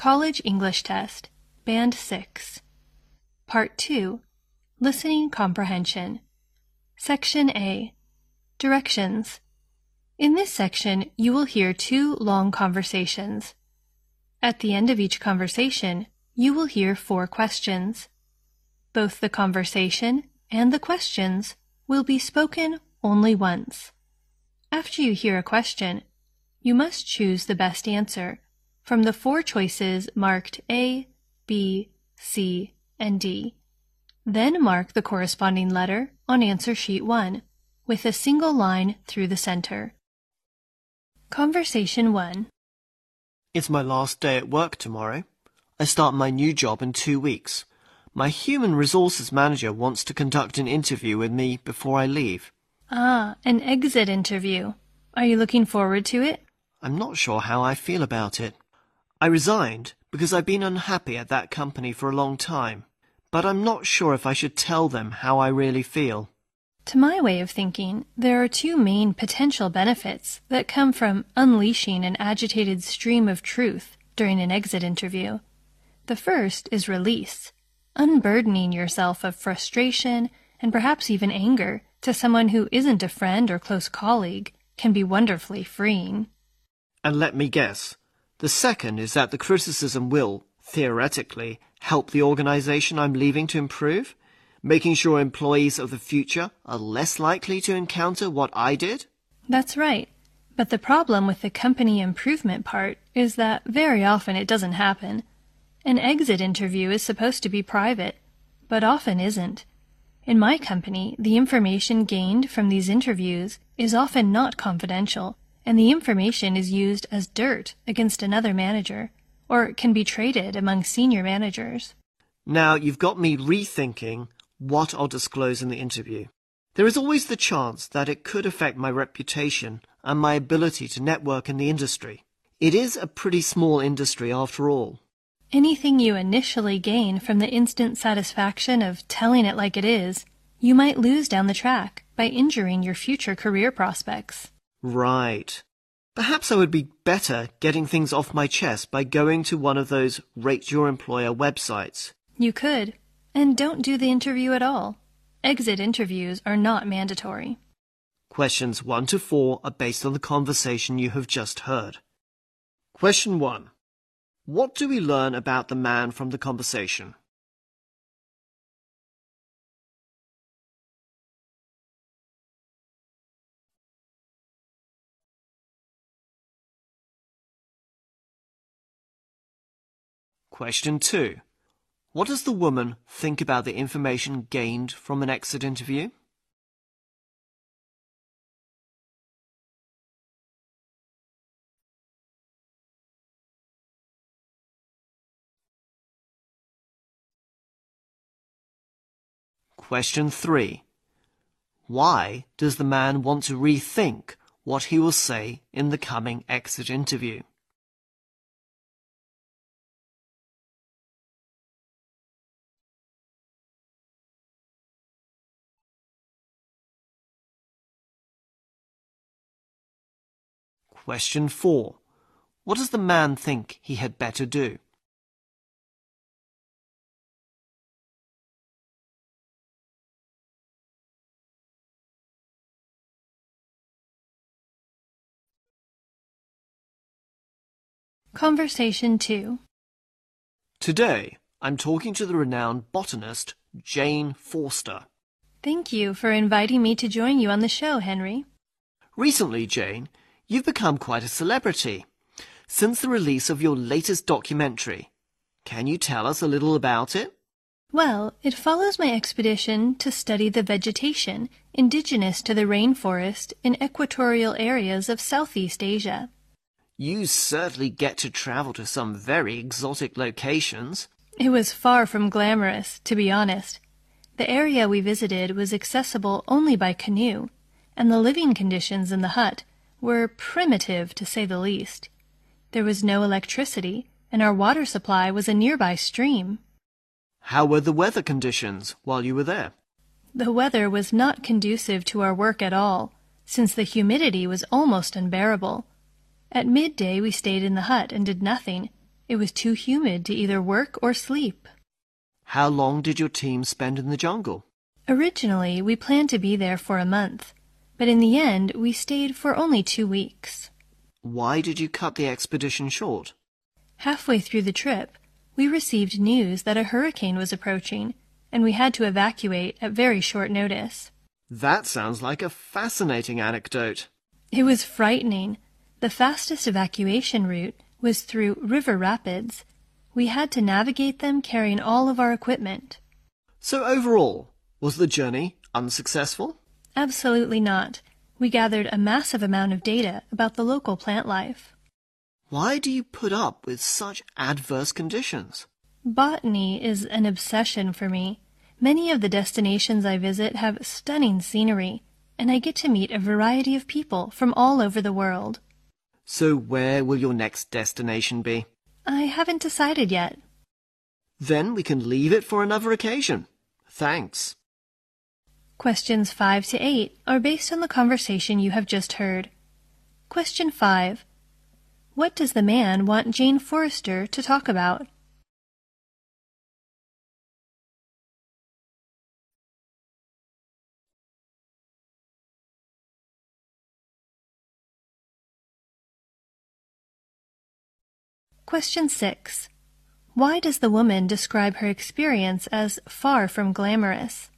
College English Test, Band 6. Part 2 Listening Comprehension. Section A Directions. In this section, you will hear two long conversations. At the end of each conversation, you will hear four questions. Both the conversation and the questions will be spoken only once. After you hear a question, you must choose the best answer from the four choices marked A, B, C, and D. Then mark the corresponding letter on answer sheet 1 with a single line through the center. Conversation 1 It's my last day at work tomorrow. I start my new job in two weeks. My human resources manager wants to conduct an interview with me before I leave. Ah, an exit interview. Are you looking forward to it? I'm not sure how I feel about it. I resigned because I've been unhappy at that company for a long time, but I'm not sure if I should tell them how I really feel. To my way of thinking, there are two main potential benefits that come from unleashing an agitated stream of truth during an exit interview. The first is release, unburdening yourself of frustration and perhaps even anger to someone who isn't a friend or close colleague can be wonderfully freeing. And let me guess, the second is that the criticism will, theoretically, help the organization I'm leaving to improve, making sure employees of the future are less likely to encounter what I did? That's right. But the problem with the company improvement part is that very often it doesn't happen. An exit interview is supposed to be private, but often isn't. In my company, the information gained from these interviews is often not confidential, and the information is used as dirt against another manager, or can be traded among senior managers. Now you've got me rethinking what I'll disclose in the interview. There is always the chance that it could affect my reputation and my ability to network in the industry. It is a pretty small industry after all. Anything you initially gain from the instant satisfaction of telling it like it is, you might lose down the track by injuring your future career prospects. Right. Perhaps I would be better getting things off my chest by going to one of those rate your employer websites. You could, and don't do the interview at all. Exit interviews are not mandatory. Questions 1 to 4 are based on the conversation you have just heard. Question 1. What do we learn about the man from the conversation? Question 2. What does the woman think about the information gained from an exit interview? Question 3. Why does the man want to rethink what he will say in the coming exit interview? Question 4. What does the man think he had better do? Conversation 2 Today, I'm talking to the renowned botanist Jane Forster. Thank you for inviting me to join you on the show, Henry. Recently, Jane, you've become quite a celebrity. Since the release of your latest documentary, can you tell us a little about it? Well, it follows my expedition to study the vegetation indigenous to the rainforest in equatorial areas of Southeast Asia. You certainly get to travel to some very exotic locations. It was far from glamorous, to be honest. The area we visited was accessible only by canoe, and the living conditions in the hut were primitive to say the least. There was no electricity, and our water supply was a nearby stream. How were the weather conditions while you were there? The weather was not conducive to our work at all, since the humidity was almost unbearable. At midday we stayed in the hut and did nothing, It was too humid to either work or sleep. How long did your team spend in the jungle? Originally, we planned to be there for a month, but in the end, we stayed for only two weeks. Why did you cut the expedition short? Halfway through the trip, we received news that a hurricane was approaching, and we had to evacuate at very short notice. That sounds like a fascinating anecdote. It was frightening. The fastest evacuation route was through river rapids. We had to navigate them carrying all of our equipment. So overall, was the journey unsuccessful? Absolutely not. We gathered a massive amount of data about the local plant life. Why do you put up with such adverse conditions? Botany is an obsession for me. Many of the destinations I visit have stunning scenery, and I get to meet a variety of people from all over the world. So where will your next destination be? I haven't decided yet. Then we can leave it for another occasion. Thanks. Questions 5 to 8 are based on the conversation you have just heard. Question 5. What does the man want Jane Forrester to talk about? Question 6. Why does the woman describe her experience as far from glamorous?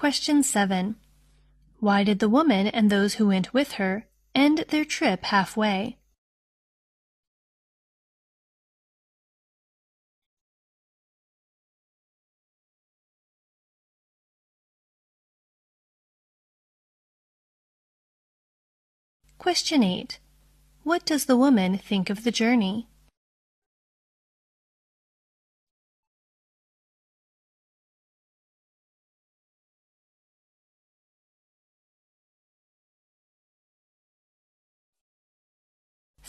Question 7. Why did the woman and those who went with her end their trip halfway? Question 8. What does the woman think of the journey?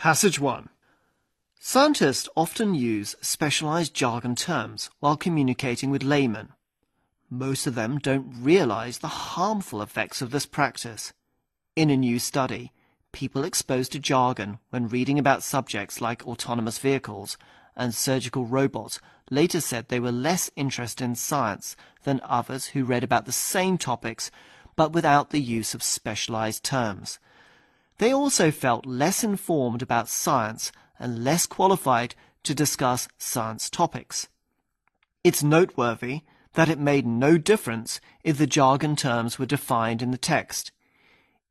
Passage 1. Scientists often use specialized jargon terms while communicating with laymen. Most of them don't realize the harmful effects of this practice. In a new study, people exposed to jargon when reading about subjects like autonomous vehicles and surgical robots later said they were less interested in science than others who read about the same topics but without the use of specialized terms. They also felt less informed about science and less qualified to discuss science topics. It's noteworthy that it made no difference if the jargon terms were defined in the text.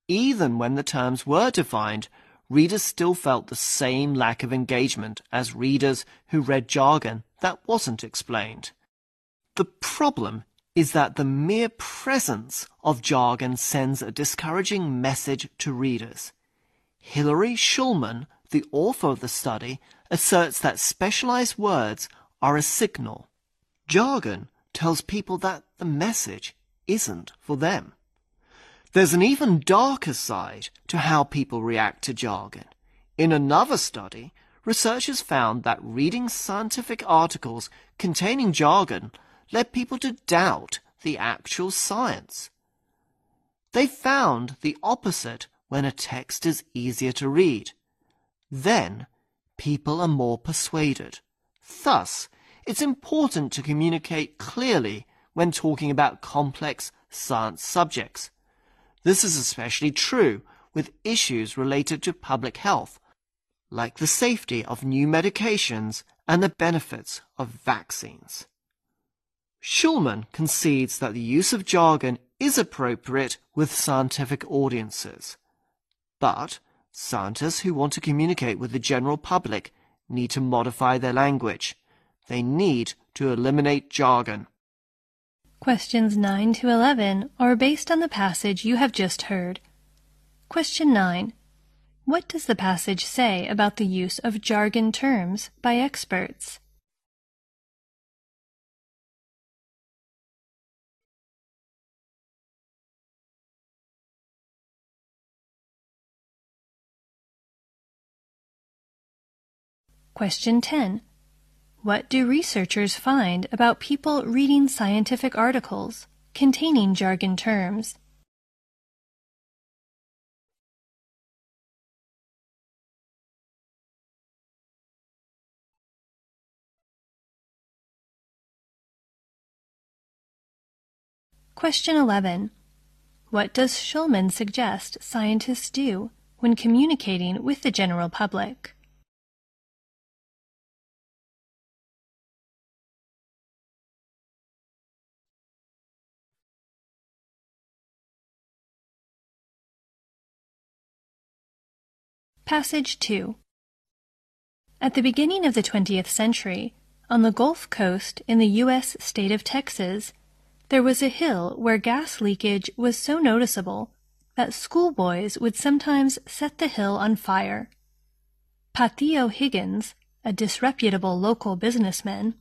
Even when the terms were defined, readers still felt the same lack of engagement as readers who read jargon that wasn't explained. The problem is that the mere presence of jargon sends a discouraging message to readers. Hillary Shulman, the author of the study, asserts that specialized words are a signal. Jargon tells people that the message isn't for them. There's an even darker side to how people react to jargon. In another study, researchers found that reading scientific articles containing jargon led people to doubt the actual science. They found the opposite when a text is easier to read. Then, people are more persuaded. Thus, it's important to communicate clearly when talking about complex science subjects. This is especially true with issues related to public health, like the safety of new medications and the benefits of vaccines. Shulman concedes that the use of jargon is appropriate with scientific audiences. But scientists who want to communicate with the general public need to modify their language. They need to eliminate jargon. Questions 9 to 11 are based on the passage you have just heard. Question 9. What does the passage say about the use of jargon terms by experts? Question 10. What do researchers find about people reading scientific articles containing jargon terms? Question 11. What does Shulman suggest scientists do when communicating with the general public? Passage 2 At the beginning of the 20th century, on the Gulf Coast in the U.S. state of Texas, there was a hill where gas leakage was so noticeable that schoolboys would sometimes set the hill on fire. Pattillo Higgins, a disreputable local businessman,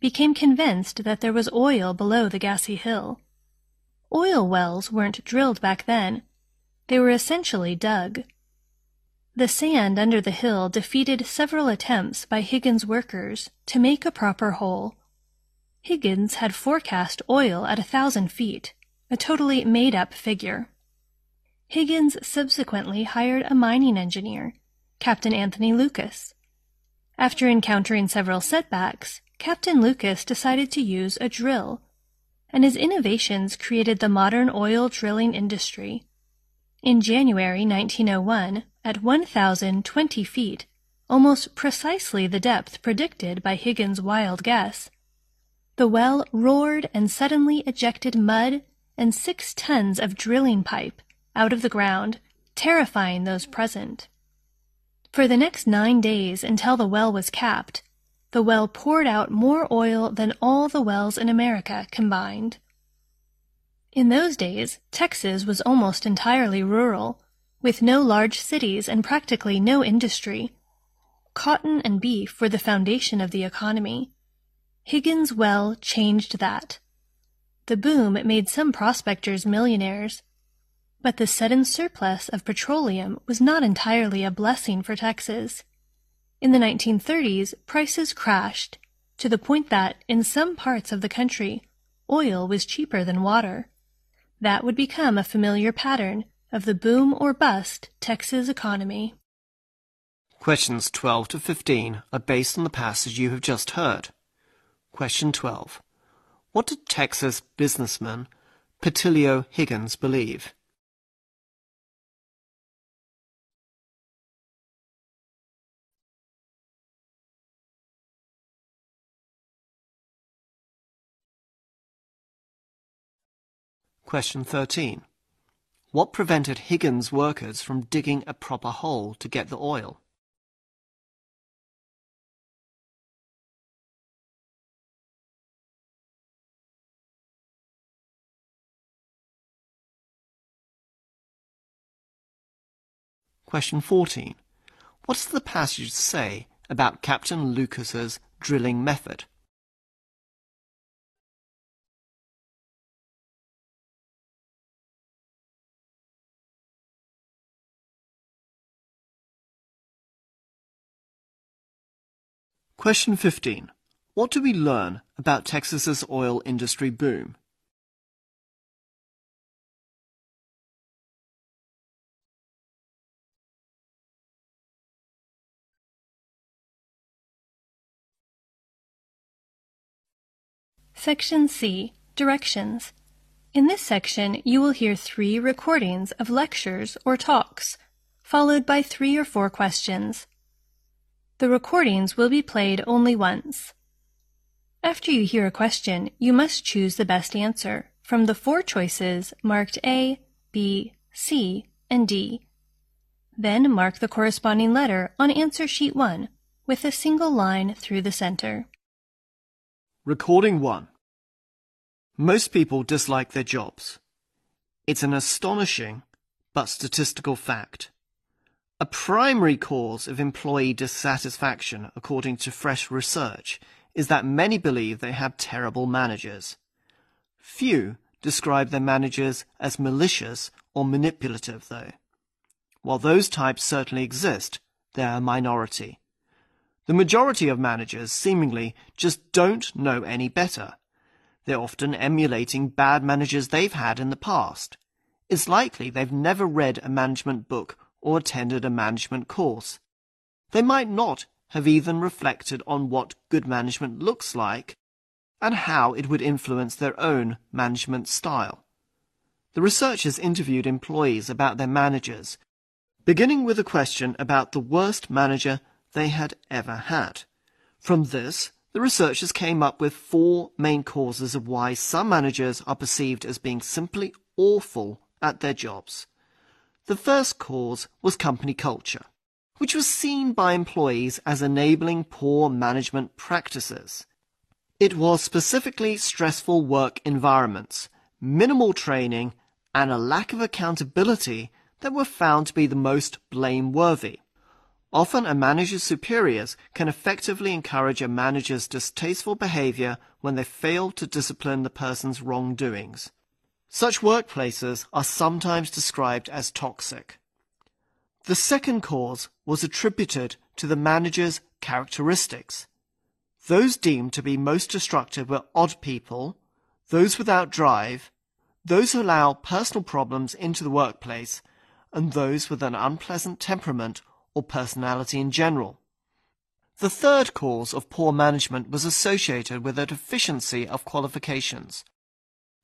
became convinced that there was oil below the gassy hill. Oil wells weren't drilled back then. They were essentially dug. The sand under the hill defeated several attempts by Higgins' workers to make a proper hole. Higgins had forecast oil at a thousand feet, a totally made up figure. Higgins subsequently hired a mining engineer, Captain Anthony Lucas. After encountering several setbacks, Captain Lucas decided to use a drill, and his innovations created the modern oil drilling industry. In January 1901, at 1,020 feet, almost precisely the depth predicted by Higgins' wild guess, the well roared and suddenly ejected mud and six tons of drilling pipe out of the ground, terrifying those present. For the next nine days until the well was capped, the well poured out more oil than all the wells in America combined. In those days, Texas was almost entirely rural, with no large cities and practically no industry. Cotton and beef were the foundation of the economy. Higgins Well changed that. The boom made some prospectors millionaires. But the sudden surplus of petroleum was not entirely a blessing for Texas. In the 1930s, prices crashed to the point that, in some parts of the country, oil was cheaper than water. That would become a familiar pattern of the boom or bust Texas economy. Questions 12 to 15 are based on the passage you have just heard. Question 12. What did Texas businessman Pattillo Higgins believe? Question 13. What prevented Higgins' workers from digging a proper hole to get the oil? Question 14. What does the passage say about Captain Lucas's drilling method? Question 15. What do we learn about Texas's oil industry boom? Section C. Directions. In this section, you will hear three recordings of lectures or talks, followed by three or four questions. The recordings will be played only once. After you hear a question, you must choose the best answer from the four choices marked A, B, C, and D. Then mark the corresponding letter on answer sheet 1 with a single line through the center. Recording 1. Most people dislike their jobs. It's an astonishing but statistical fact. A primary cause of employee dissatisfaction, according to fresh research, is that many believe they have terrible managers. Few describe their managers as malicious or manipulative, though. While those types certainly exist, they're a minority. The majority of managers seemingly just don't know any better. They're often emulating bad managers they've had in the past. It's likely they've never read a management book or attended a management course. They might not have even reflected on what good management looks like and how it would influence their own management style. The researchers interviewed employees about their managers, beginning with a question about the worst manager they had ever had. From this, the researchers came up with four main causes of why some managers are perceived as being simply awful at their jobs. The first cause was company culture, which was seen by employees as enabling poor management practices. It was specifically stressful work environments, minimal training, and a lack of accountability that were found to be the most blameworthy. Often a manager's superiors can effectively encourage a manager's distasteful behavior when they fail to discipline the person's wrongdoings. Such workplaces are sometimes described as toxic. The second cause was attributed to the manager's characteristics. Those deemed to be most destructive were odd people, those without drive, those who allow personal problems into the workplace, and those with an unpleasant temperament or personality in general. The third cause of poor management was associated with a deficiency of qualifications.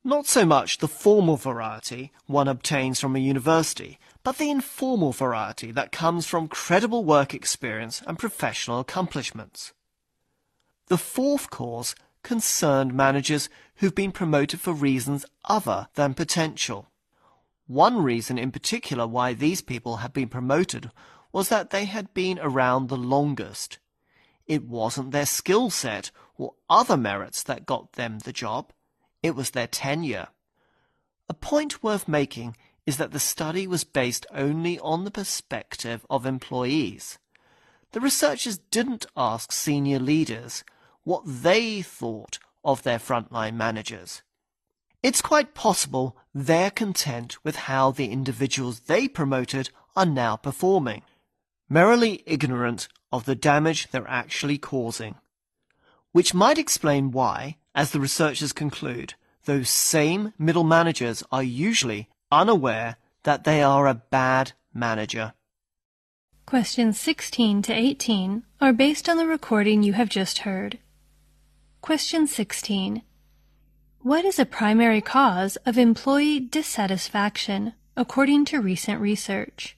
Not so much the formal variety one obtains from a university, but the informal variety that comes from credible work experience and professional accomplishments. The fourth cause concerned managers who've been promoted for reasons other than potential. One reason in particular why these people had been promoted was that they had been around the longest. It wasn't their skill set or other merits that got them the job. It was their tenure. A point worth making is that the study was based only on the perspective of employees. The researchers didn't ask senior leaders what they thought of their frontline managers. It's quite possible they're content with how the individuals they promoted are now performing merrily ignorant of the damage they're actually causing. Which might explain why, as the researchers conclude, those same middle managers are usually unaware that they are a bad manager. Questions 16 to 18 are based on the recording you have just heard. Question 16. What is a primary cause of employee dissatisfaction according to recent research?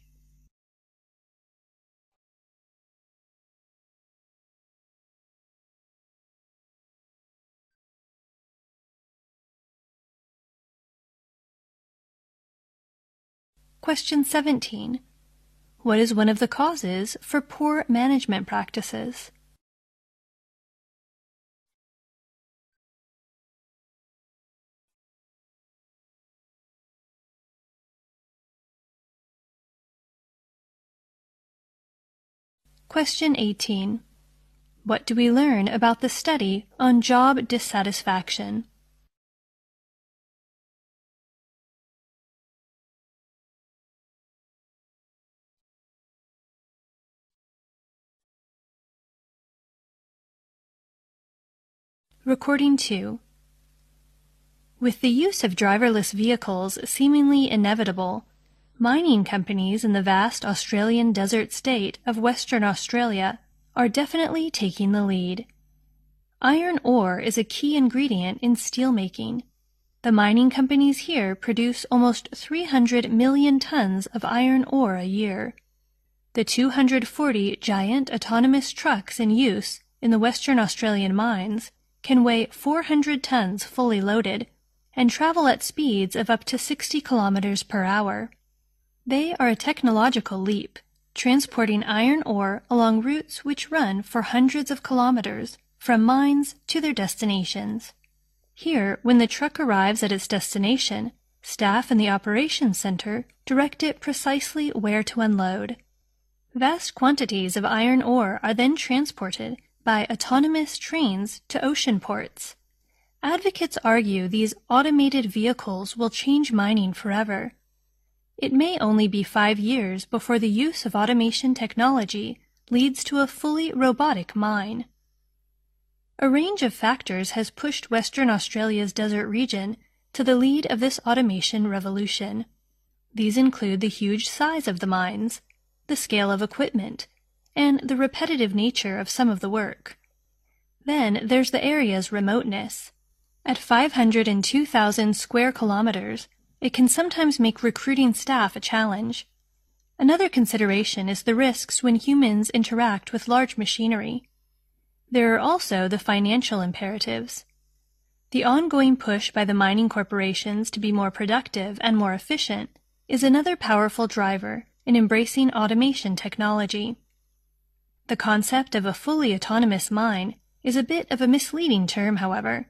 Question 17. What is one of the causes for poor management practices? Question 18. What do we learn about the study on job dissatisfaction? Recording 2 With the use of driverless vehicles seemingly inevitable, mining companies in the vast Australian desert state of Western Australia are definitely taking the lead. Iron ore is a key ingredient in steelmaking. The mining companies here produce almost 300 million tons of iron ore a year. The 240 giant autonomous trucks in use in the Western Australian mines can weigh 400 tons fully loaded and travel at speeds of up to 60 kilometers per hour. They are a technological leap, transporting iron ore along routes which run for hundreds of kilometers from mines to their destinations. Here, when the truck arrives at its destination, staff in the operations center direct it precisely where to unload. Vast quantities of iron ore are then transported by autonomous trains to ocean ports. Advocates argue these automated vehicles will change mining forever. It may only be five years before the use of automation technology leads to a fully robotic mine. A range of factors has pushed Western Australia's desert region to the lead of this automation revolution. These include the huge size of the mines, the scale of equipment, and the repetitive nature of some of the work. Then there's the area's remoteness. At 502,000 square kilometers, it can sometimes make recruiting staff a challenge. Another consideration is the risks when humans interact with large machinery. There are also the financial imperatives. The ongoing push by the mining corporations to be more productive and more efficient is another powerful driver in embracing automation technology. The concept of a fully autonomous mine is a bit of a misleading term, however.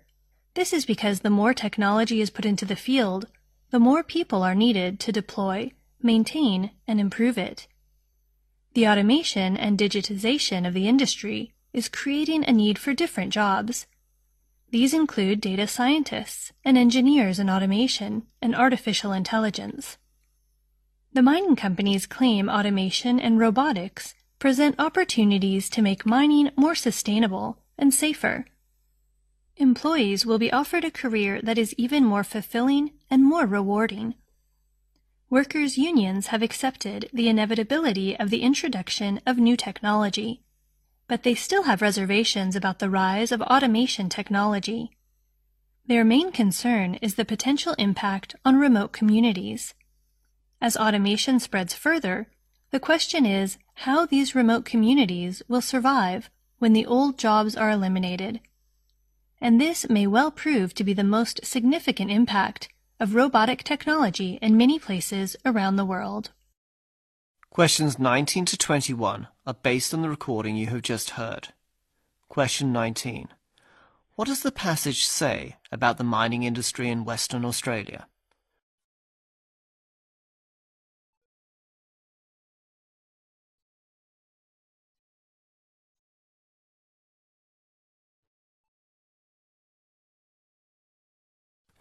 This is because the more technology is put into the field, the more people are needed to deploy, maintain, and improve it. The automation and digitization of the industry is creating a need for different jobs. These include data scientists and engineers in automation and artificial intelligence. The mining companies claim automation and robotics present opportunities to make mining more sustainable and safer. Employees will be offered a career that is even more fulfilling and more rewarding. Workers' unions have accepted the inevitability of the introduction of new technology but they still have reservations about the rise of automation technology. Their main concern is the potential impact on remote communities. As automation spreads further, the question is how these remote communities will survive when the old jobs are eliminated. And this may well prove to be the most significant impact of robotic technology in many places around the world. Questions 19 to 21 are based on the recording you have just heard. Question 19. What does the passage say about the mining industry in Western Australia?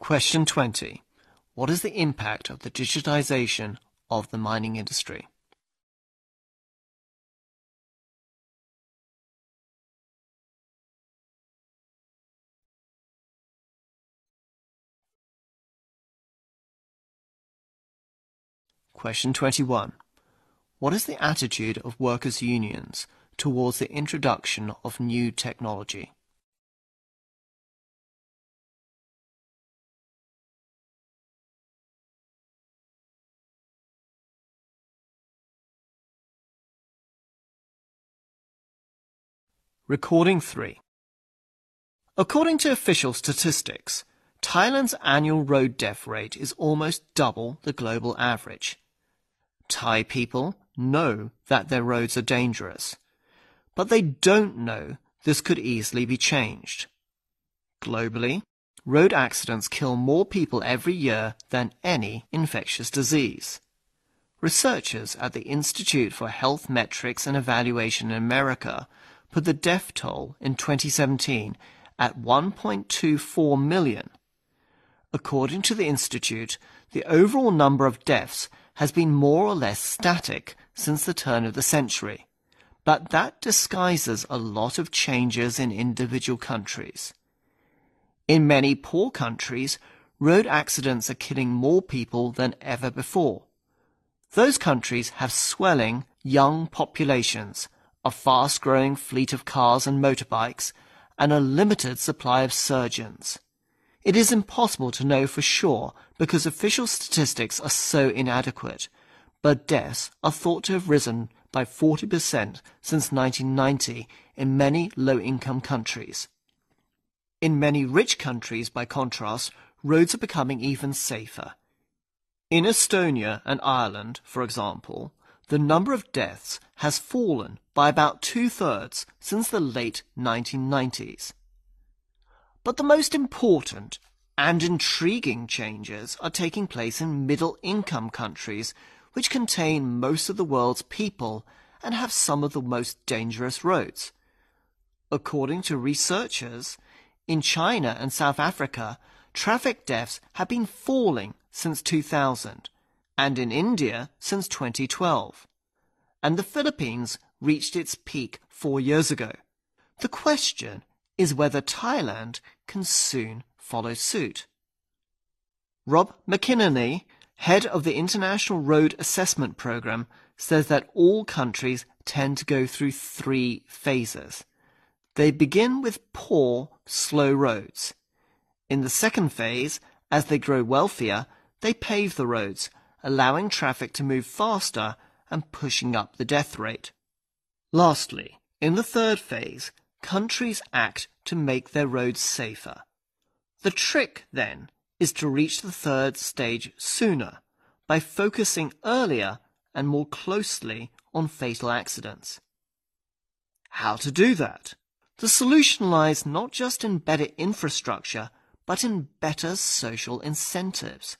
Question 20. What is the impact of the digitization of the mining industry? Question 21. What is the attitude of workers' unions towards the introduction of new technology? Recording 3. According to official statistics, Thailand's annual road death rate is almost double the global average. Thai people know that their roads are dangerous, but they don't know this could easily be changed. Globally, road accidents kill more people every year than any infectious disease. Researchers at the Institute for Health Metrics and Evaluation in America put the death toll in 2017 at 1.24 million. According to the Institute, the overall number of deaths has been more or less static since the turn of the century, but that disguises a lot of changes in individual countries. In many poor countries, road accidents are killing more people than ever before. Those countries have swelling young populations, a fast-growing fleet of cars and motorbikes, and a limited supply of surgeons. It is impossible to know for sure because official statistics are so inadequate, but deaths are thought to have risen by 40% since 1990 in many low-income countries. In many rich countries, by contrast, roads are becoming even safer. In Estonia and Ireland, for example, the number of deaths has fallen by about two-thirds since the late 1990s. But the most important and intriguing changes are taking place in middle-income countries which contain most of the world's people and have some of the most dangerous roads. According to researchers, in China and South Africa, traffic deaths have been falling since 2000, and in India since 2012. And the Philippines reached its peak four years ago. The question is whether Thailand can soon follow suit. Rob McInerney, head of the International Road Assessment Programme, says that all countries tend to go through three phases. They begin with poor, slow roads. In the second phase, as they grow wealthier, they pave the roads, allowing traffic to move faster and pushing up the death rate. Lastly, in the third phase, countries act to make their roads safer. The trick, then, is to reach the third stage sooner by focusing earlier and more closely on fatal accidents. How to do that? The solution lies not just in better infrastructure, but in better social incentives.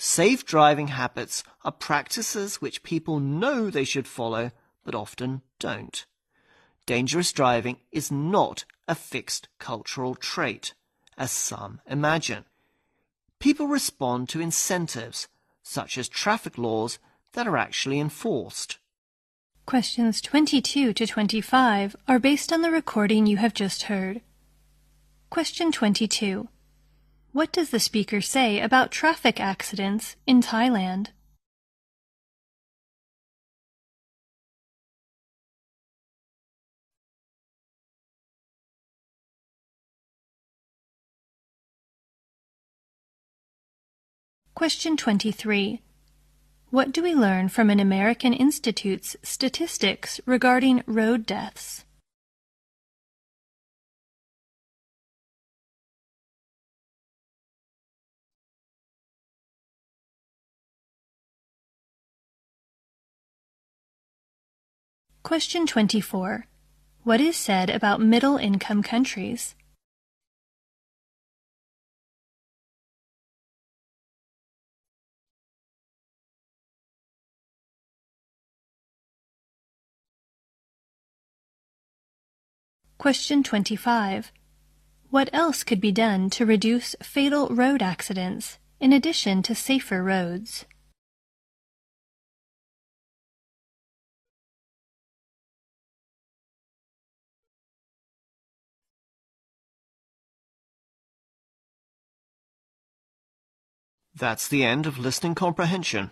Safe driving habits are practices which people know they should follow, but often don't. Dangerous driving is not a fixed cultural trait, as some imagine. People respond to incentives, such as traffic laws, that are actually enforced. Questions 22 to 25 are based on the recording you have just heard. Question 22. What does the speaker say about traffic accidents in Thailand? Question 23. What do we learn from an American Institute's statistics regarding road deaths? Question 24. What is said about middle-income countries? Question 25. What else could be done to reduce fatal road accidents in addition to safer roads? That's the end of listening comprehension.